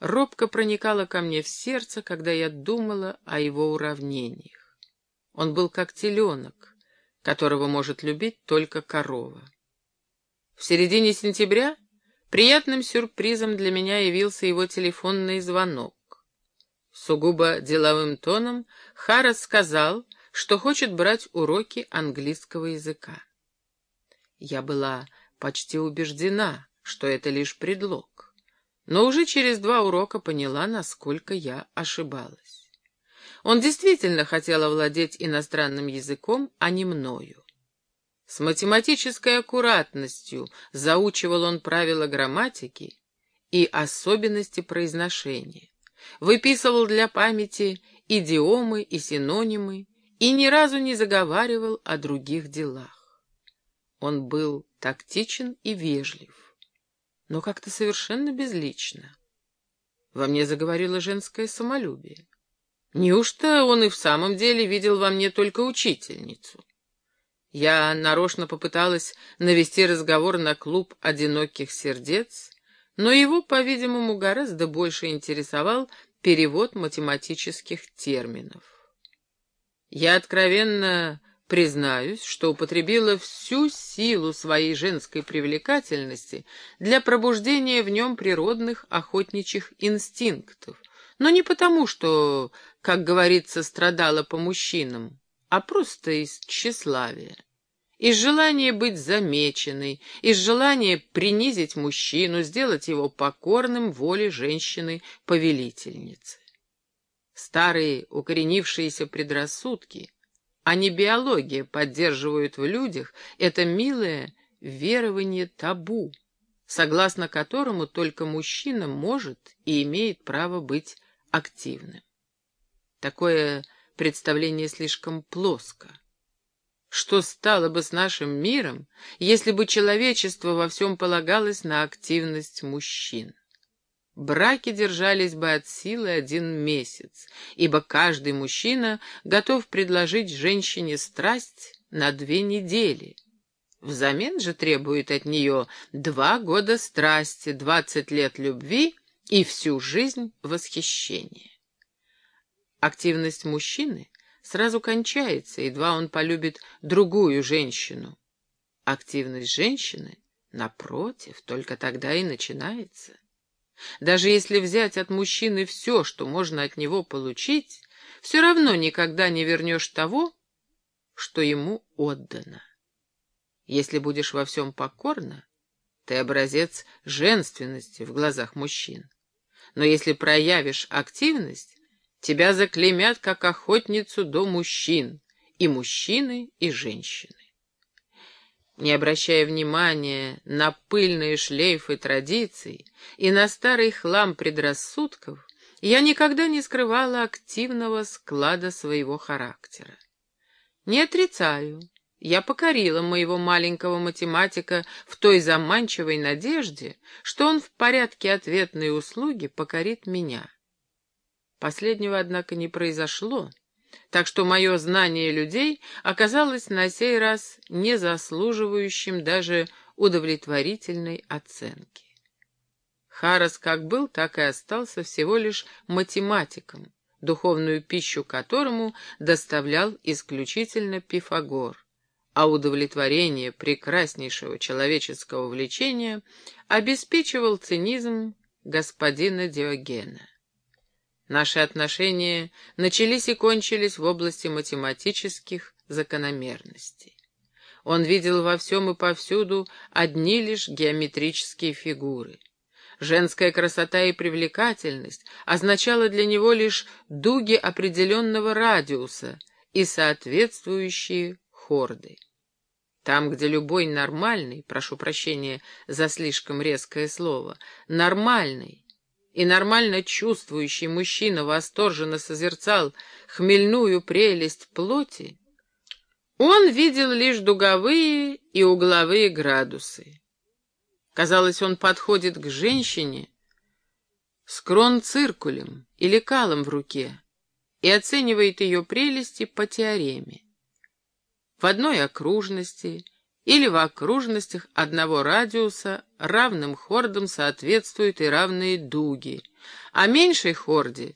робко проникала ко мне в сердце, когда я думала о его уравнениях. Он был как теленок, которого может любить только корова. В середине сентября приятным сюрпризом для меня явился его телефонный звонок. Сугубо деловым тоном Харрес сказал, что хочет брать уроки английского языка. Я была почти убеждена, что это лишь предлог, но уже через два урока поняла, насколько я ошибалась. Он действительно хотел овладеть иностранным языком, а не мною. С математической аккуратностью заучивал он правила грамматики и особенности произношения выписывал для памяти идиомы и синонимы и ни разу не заговаривал о других делах. Он был тактичен и вежлив, но как-то совершенно безлично. Во мне заговорило женское самолюбие. Неужто он и в самом деле видел во мне только учительницу? Я нарочно попыталась навести разговор на клуб одиноких сердец, но его, по-видимому, гораздо больше интересовал перевод математических терминов. Я откровенно признаюсь, что употребила всю силу своей женской привлекательности для пробуждения в нем природных охотничьих инстинктов, но не потому, что, как говорится, страдала по мужчинам, а просто из тщеславия из желания быть замеченной, из желания принизить мужчину, сделать его покорным воле женщины-повелительницы. Старые укоренившиеся предрассудки, а не биология, поддерживают в людях это милое верование табу, согласно которому только мужчина может и имеет право быть активным. Такое представление слишком плоско. Что стало бы с нашим миром, если бы человечество во всем полагалось на активность мужчин? Браки держались бы от силы один месяц, ибо каждый мужчина готов предложить женщине страсть на две недели. Взамен же требует от нее два года страсти, двадцать лет любви и всю жизнь восхищения. Активность мужчины сразу кончается, едва он полюбит другую женщину. Активность женщины, напротив, только тогда и начинается. Даже если взять от мужчины все, что можно от него получить, все равно никогда не вернешь того, что ему отдано. Если будешь во всем покорна, ты образец женственности в глазах мужчин. Но если проявишь активность, Тебя заклеймят как охотницу до мужчин, и мужчины, и женщины. Не обращая внимания на пыльные шлейфы традиций и на старый хлам предрассудков, я никогда не скрывала активного склада своего характера. Не отрицаю, я покорила моего маленького математика в той заманчивой надежде, что он в порядке ответной услуги покорит меня. Последнего, однако, не произошло, так что мое знание людей оказалось на сей раз не заслуживающим даже удовлетворительной оценки. Харрес как был, так и остался всего лишь математиком, духовную пищу которому доставлял исключительно Пифагор, а удовлетворение прекраснейшего человеческого влечения обеспечивал цинизм господина Диогена. Наши отношения начались и кончились в области математических закономерностей. Он видел во всем и повсюду одни лишь геометрические фигуры. Женская красота и привлекательность означала для него лишь дуги определенного радиуса и соответствующие хорды. Там, где любой нормальный, прошу прощения за слишком резкое слово, нормальный, и нормально чувствующий мужчина восторженно созерцал хмельную прелесть плоти, он видел лишь дуговые и угловые градусы. Казалось, он подходит к женщине с кронциркулем или калом в руке и оценивает ее прелести по теореме. В одной окружности или в окружностях одного радиуса равным хордам соответствуют и равные дуги, а меньшей хорде